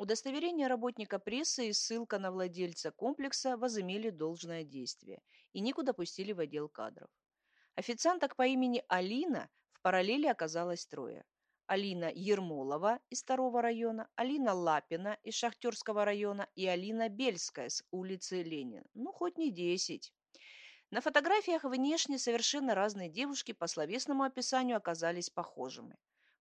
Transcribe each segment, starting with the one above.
Удостоверение работника прессы и ссылка на владельца комплекса возымели должное действие, и Нику допустили в отдел кадров. Официанток по имени Алина в параллели оказалось трое. Алина Ермолова из второго района, Алина Лапина из Шахтерского района и Алина Бельская с улицы Ленин. Ну, хоть не десять. На фотографиях внешне совершенно разные девушки по словесному описанию оказались похожими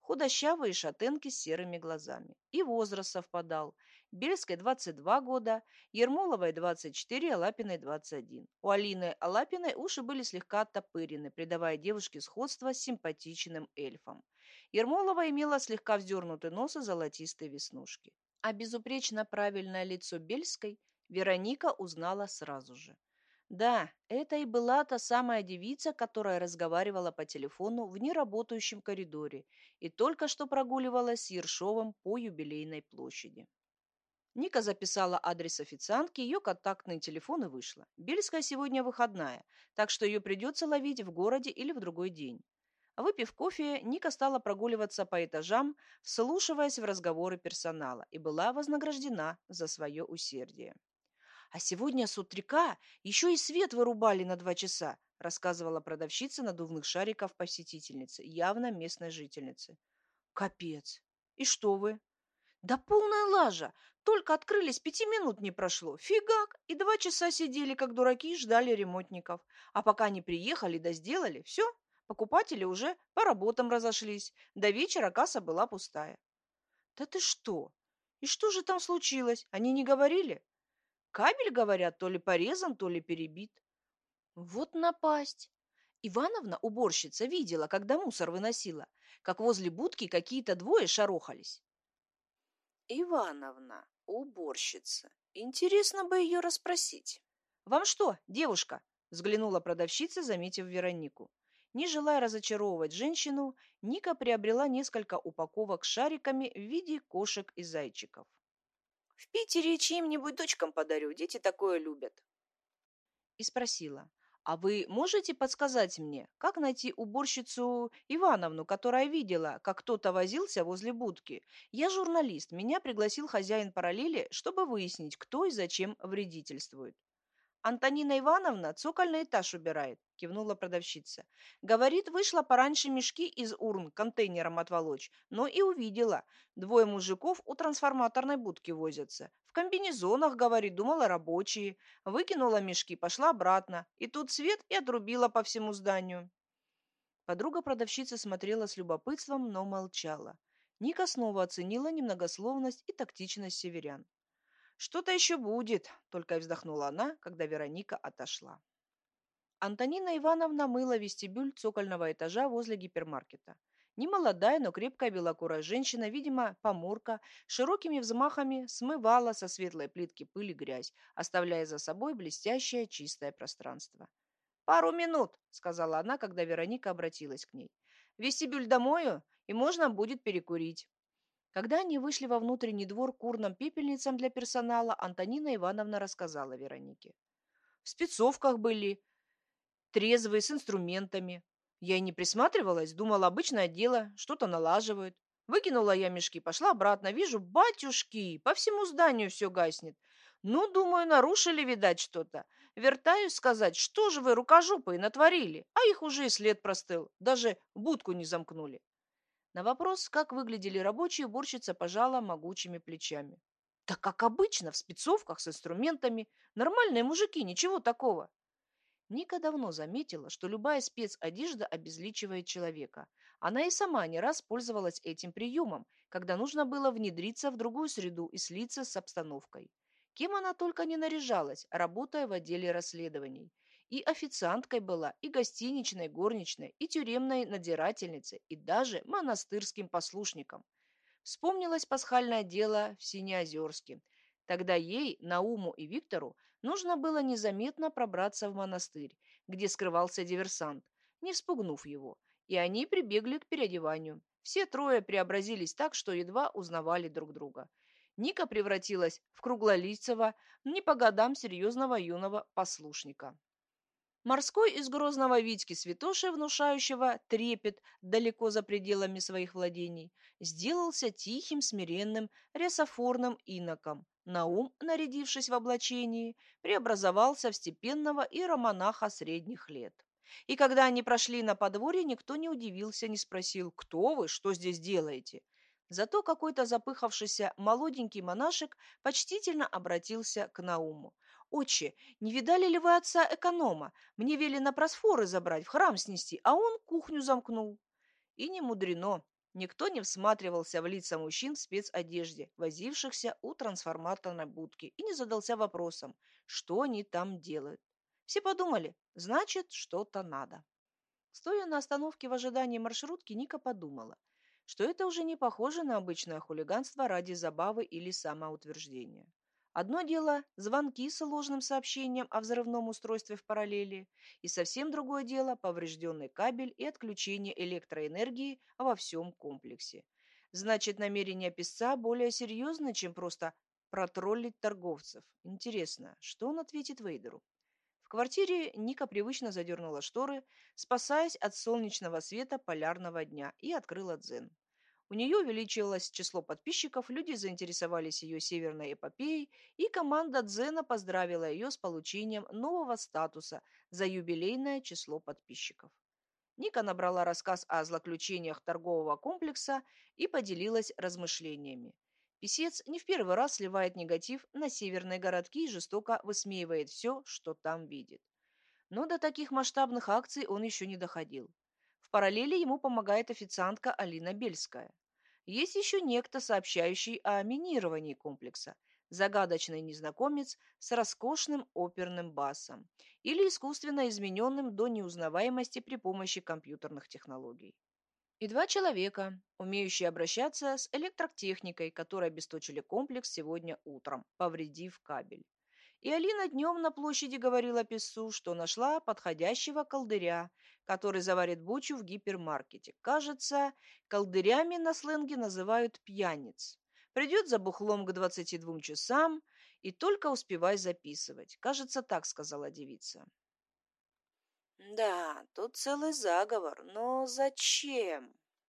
худощавые шатенки с серыми глазами. И возраст совпадал. Бельской 22 года, Ермоловой 24, Алапиной 21. У Алины Алапиной уши были слегка оттопырены, придавая девушке сходство с симпатичным эльфом. Ермолова имела слегка вздернутый нос и золотистые веснушки. А безупречно правильное лицо Бельской Вероника узнала сразу же. Да, это и была та самая девица, которая разговаривала по телефону в неработающем коридоре и только что прогуливалась с Ершовым по юбилейной площади. Ника записала адрес официантки, ее контактный телефон и вышла. Бельская сегодня выходная, так что ее придется ловить в городе или в другой день. Выпив кофе, Ника стала прогуливаться по этажам, вслушиваясь в разговоры персонала, и была вознаграждена за свое усердие. А сегодня с утрека еще и свет вырубали на два часа, рассказывала продавщица надувных шариков посетительницы, явно местной жительницы. Капец. И что вы? Да полная лажа. Только открылись, пяти минут не прошло. Фигак. И два часа сидели, как дураки, ждали ремонтников. А пока они приехали да сделали, все, покупатели уже по работам разошлись. До вечера касса была пустая. Да ты что? И что же там случилось? Они не говорили? Кабель, говорят, то ли порезан, то ли перебит. Вот напасть. Ивановна, уборщица, видела, когда мусор выносила, как возле будки какие-то двое шарохались. Ивановна, уборщица. Интересно бы ее расспросить. Вам что, девушка? Взглянула продавщица, заметив Веронику. Не желая разочаровывать женщину, Ника приобрела несколько упаковок шариками в виде кошек и зайчиков. В Питере чьим-нибудь дочкам подарю, дети такое любят. И спросила, а вы можете подсказать мне, как найти уборщицу Ивановну, которая видела, как кто-то возился возле будки? Я журналист, меня пригласил хозяин параллели, чтобы выяснить, кто и зачем вредительствует. Антонина Ивановна цокольный этаж убирает, кивнула продавщица. Говорит, вышла пораньше мешки из урн контейнером отволочь, но и увидела. Двое мужиков у трансформаторной будки возятся. В комбинезонах, говорит, думала рабочие. Выкинула мешки, пошла обратно. И тут свет и отрубила по всему зданию. Подруга продавщицы смотрела с любопытством, но молчала. Ника снова оценила немногословность и тактичность северян. Что-то еще будет, только и вздохнула она, когда Вероника отошла. Антонина Ивановна мыла вестибюль цокольного этажа возле гипермаркета. Немолодая, но крепкая белокурая женщина, видимо, поморка, широкими взмахами смывала со светлой плитки пыль и грязь, оставляя за собой блестящее чистое пространство. «Пару минут», — сказала она, когда Вероника обратилась к ней. «Вестибюль домою, и можно будет перекурить». Когда они вышли во внутренний двор к урнам пепельницам для персонала, Антонина Ивановна рассказала Веронике. В спецовках были, трезвые, с инструментами. Я и не присматривалась, думала, обычное дело, что-то налаживают. Выкинула я мешки, пошла обратно, вижу, батюшки, по всему зданию все гаснет. Ну, думаю, нарушили, видать, что-то. Вертаюсь сказать, что же вы, рукожопые, натворили? А их уже и след простыл, даже будку не замкнули. На вопрос, как выглядели рабочие, уборщица пожала могучими плечами. Да как обычно, в спецовках с инструментами. Нормальные мужики, ничего такого. Ника давно заметила, что любая спецодежда обезличивает человека. Она и сама не раз пользовалась этим приемом, когда нужно было внедриться в другую среду и слиться с обстановкой. Кем она только не наряжалась, работая в отделе расследований. И официанткой была, и гостиничной горничной, и тюремной надзирательницей, и даже монастырским послушником. Вспомнилось пасхальное дело в Синеозерске. Тогда ей, Науму и Виктору нужно было незаметно пробраться в монастырь, где скрывался диверсант, не вспугнув его, и они прибегли к переодеванию. Все трое преобразились так, что едва узнавали друг друга. Ника превратилась в круглолицего, не по годам серьезного юного послушника. Морской из грозного Витьки Святоши, внушающего трепет далеко за пределами своих владений, сделался тихим, смиренным, ресофорным иноком. Наум, нарядившись в облачении, преобразовался в степенного иеромонаха средних лет. И когда они прошли на подворье, никто не удивился, не спросил, кто вы, что здесь делаете. Зато какой-то запыхавшийся молоденький монашек почтительно обратился к Науму. «Отче, не видали ли вы отца эконома? Мне велено просфоры забрать, в храм снести, а он кухню замкнул». И не мудрено. Никто не всматривался в лица мужчин в спецодежде, возившихся у трансформаторной будки, и не задался вопросом, что они там делают. Все подумали, значит, что-то надо. Стоя на остановке в ожидании маршрутки, Ника подумала, что это уже не похоже на обычное хулиганство ради забавы или самоутверждения. Одно дело – звонки с ложным сообщением о взрывном устройстве в параллели, и совсем другое дело – поврежденный кабель и отключение электроэнергии во всем комплексе. Значит, намерение писца более серьезное, чем просто протроллить торговцев. Интересно, что он ответит Вейдеру? В квартире Ника привычно задернула шторы, спасаясь от солнечного света полярного дня, и открыла дзен. У нее увеличилось число подписчиков, люди заинтересовались ее северной эпопеей, и команда Дзена поздравила ее с получением нового статуса за юбилейное число подписчиков. Ника набрала рассказ о злоключениях торгового комплекса и поделилась размышлениями. Писец не в первый раз сливает негатив на северные городки и жестоко высмеивает все, что там видит. Но до таких масштабных акций он еще не доходил. В параллели ему помогает официантка Алина Бельская. Есть еще некто, сообщающий о минировании комплекса, загадочный незнакомец с роскошным оперным басом или искусственно измененным до неузнаваемости при помощи компьютерных технологий и два человека, умеющие обращаться с электротехникой, которые обесточили комплекс сегодня утром, повредив кабель. И Алина днем на площади говорила писцу, что нашла подходящего колдыря, который заварит бучу в гипермаркете. Кажется, колдырями на сленге называют пьяниц. Придет за бухлом к 22 часам и только успевай записывать. Кажется, так сказала девица. Да, тут целый заговор, но зачем?